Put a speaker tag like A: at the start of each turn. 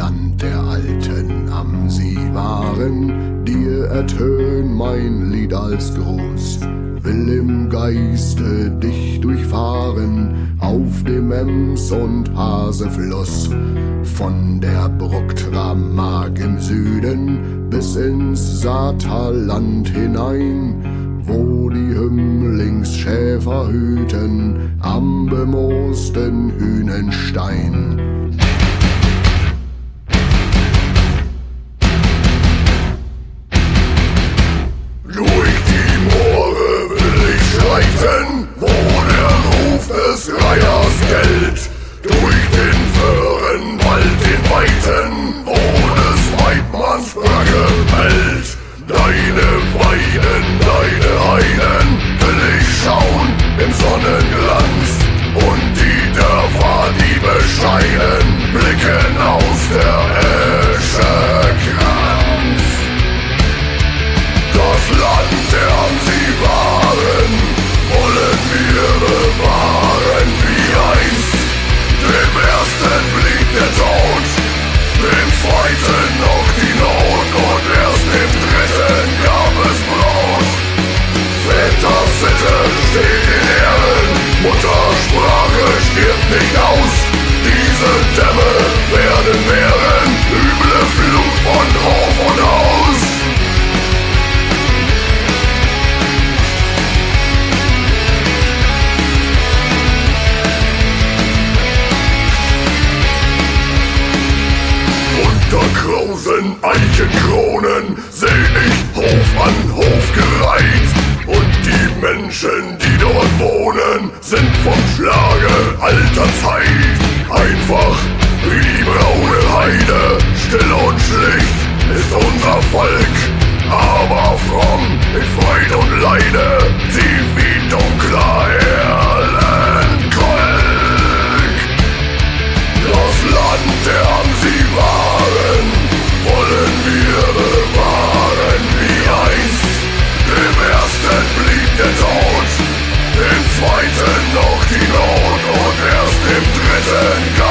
A: am sie waren, dir ertön mein Lied als Gruß, will im Geiste dich durchfahren auf dem Ems und Hasefluss, von der Brucktramark im Süden bis ins Saterland hinein, wo die Hümmlingsschäfer hüten am bemoosten Hühnenstein. Frage Welt, deine Eichenkronen seh ich Hof an Hof gereiht. Und die Menschen, die dort wohnen, sind vom Schlage alter Zeit. Einfach die der Tod, im zweiten noch die Not und erst im dritten gab